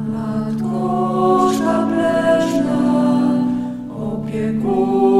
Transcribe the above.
Matko Szableżna, opiekuj